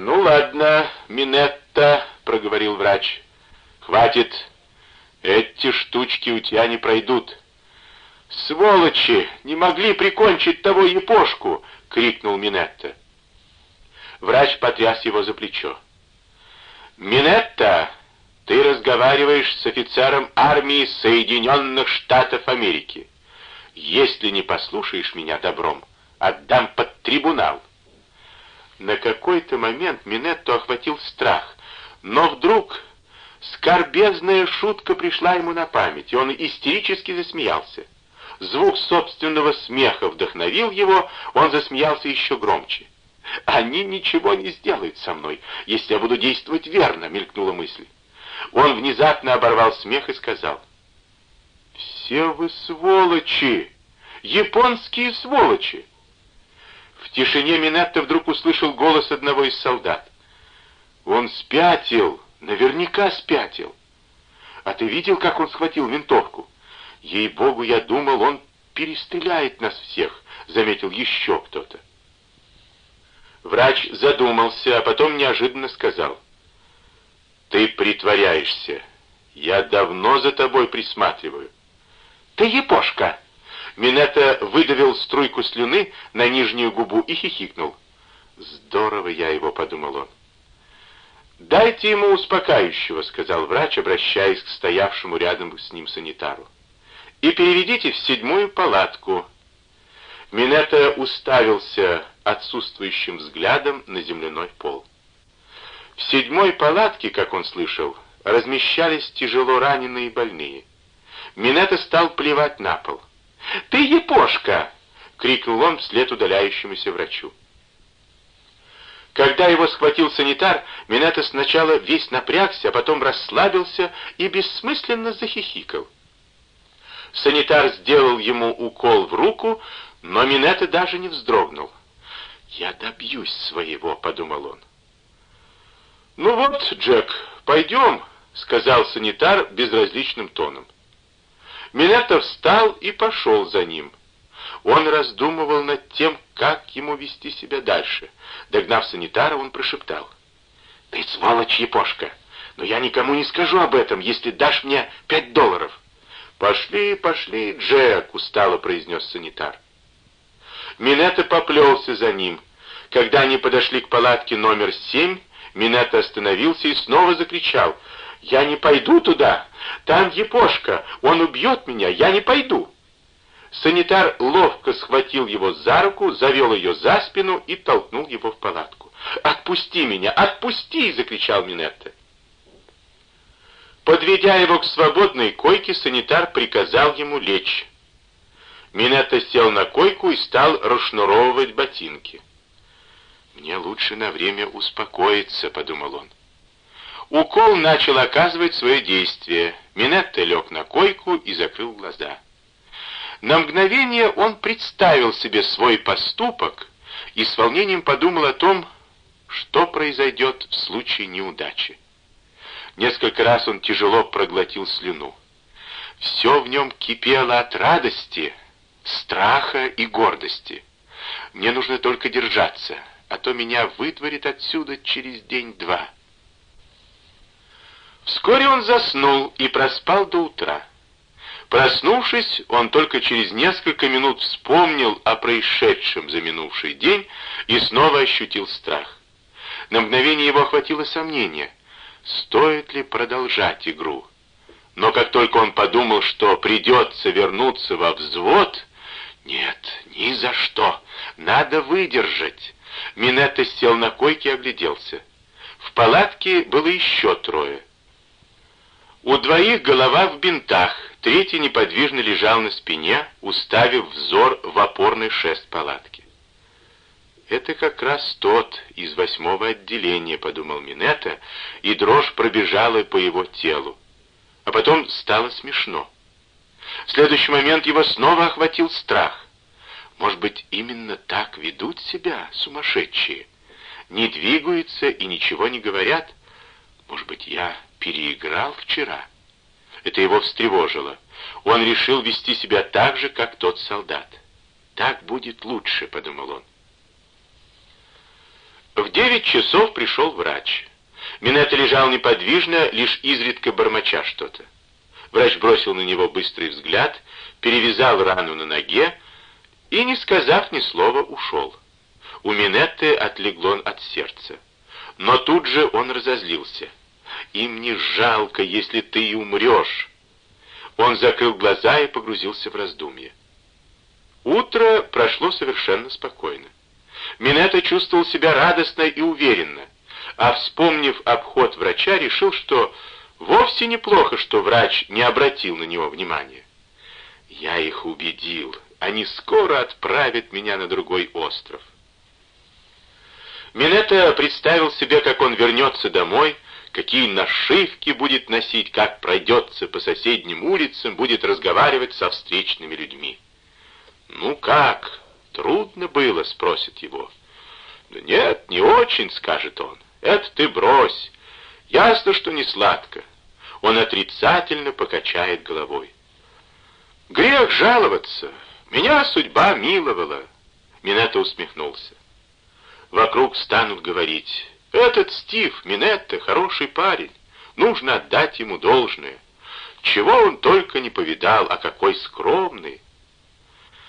«Ну ладно, Минетта», — проговорил врач. «Хватит. Эти штучки у тебя не пройдут». «Сволочи! Не могли прикончить того епошку!» — крикнул Минетта. Врач потряс его за плечо. «Минетта, ты разговариваешь с офицером армии Соединенных Штатов Америки. Если не послушаешь меня добром, отдам под трибунал». На какой-то момент Минетту охватил страх, но вдруг скорбезная шутка пришла ему на память, и он истерически засмеялся. Звук собственного смеха вдохновил его, он засмеялся еще громче. «Они ничего не сделают со мной, если я буду действовать верно», — мелькнула мысль. Он внезапно оборвал смех и сказал, «Все вы сволочи! Японские сволочи!» В тишине Минетта вдруг услышал голос одного из солдат. «Он спятил, наверняка спятил. А ты видел, как он схватил винтовку? Ей-богу, я думал, он перестреляет нас всех», — заметил еще кто-то. Врач задумался, а потом неожиданно сказал. «Ты притворяешься. Я давно за тобой присматриваю». «Ты епошка!» Минета выдавил струйку слюны на нижнюю губу и хихикнул. «Здорово я его», — подумал он. «Дайте ему успокаивающего», — сказал врач, обращаясь к стоявшему рядом с ним санитару. «И переведите в седьмую палатку». Минета уставился отсутствующим взглядом на земляной пол. В седьмой палатке, как он слышал, размещались тяжело раненые и больные. Минета стал плевать на пол. «Ты епошка!» — крикнул он вслед удаляющемуся врачу. Когда его схватил санитар, Минета сначала весь напрягся, а потом расслабился и бессмысленно захихикал. Санитар сделал ему укол в руку, но Минета даже не вздрогнул. «Я добьюсь своего», — подумал он. «Ну вот, Джек, пойдем», — сказал санитар безразличным тоном. Минетта встал и пошел за ним. Он раздумывал над тем, как ему вести себя дальше. Догнав санитара, он прошептал. «Ты сволочь, епошка, но я никому не скажу об этом, если дашь мне пять долларов». «Пошли, пошли, Джек», — устало произнес санитар. Минетта поплелся за ним. Когда они подошли к палатке номер семь, Минетта остановился и снова закричал — «Я не пойду туда! Там Епошка! Он убьет меня! Я не пойду!» Санитар ловко схватил его за руку, завел ее за спину и толкнул его в палатку. «Отпусти меня! Отпусти!» — закричал Минетта. Подведя его к свободной койке, санитар приказал ему лечь. Минетта сел на койку и стал расшнуровывать ботинки. «Мне лучше на время успокоиться», — подумал он. Укол начал оказывать свое действие. Минетта лег на койку и закрыл глаза. На мгновение он представил себе свой поступок и с волнением подумал о том, что произойдет в случае неудачи. Несколько раз он тяжело проглотил слюну. Все в нем кипело от радости, страха и гордости. Мне нужно только держаться, а то меня выдворит отсюда через день-два. Вскоре он заснул и проспал до утра. Проснувшись, он только через несколько минут вспомнил о происшедшем за минувший день и снова ощутил страх. На мгновение его охватило сомнение, стоит ли продолжать игру. Но как только он подумал, что придется вернуться во взвод, нет, ни за что, надо выдержать. Минетта сел на койке и огляделся. В палатке было еще трое. У двоих голова в бинтах, третий неподвижно лежал на спине, уставив взор в опорный шест палатки. «Это как раз тот из восьмого отделения», — подумал Минета, и дрожь пробежала по его телу. А потом стало смешно. В следующий момент его снова охватил страх. Может быть, именно так ведут себя сумасшедшие? Не двигаются и ничего не говорят? Может быть, я переиграл вчера. Это его встревожило. Он решил вести себя так же, как тот солдат. «Так будет лучше», — подумал он. В девять часов пришел врач. Минетта лежал неподвижно, лишь изредка бормоча что-то. Врач бросил на него быстрый взгляд, перевязал рану на ноге и, не сказав ни слова, ушел. У Минетты отлегло от сердца. Но тут же он разозлился. «Им не жалко, если ты и умрешь». Он закрыл глаза и погрузился в раздумье. Утро прошло совершенно спокойно. Минета чувствовал себя радостно и уверенно, а вспомнив обход врача, решил, что вовсе неплохо, что врач не обратил на него внимания. Я их убедил, они скоро отправят меня на другой остров. Минета представил себе, как он вернется домой, какие нашивки будет носить, как пройдется по соседним улицам, будет разговаривать со встречными людьми. «Ну как, трудно было?» — спросит его. «Да нет, не очень», — скажет он. «Это ты брось. Ясно, что не сладко». Он отрицательно покачает головой. «Грех жаловаться. Меня судьба миловала». Минетта усмехнулся. Вокруг станут говорить, «Этот Стив Минетта хороший парень, нужно отдать ему должное. Чего он только не повидал, а какой скромный,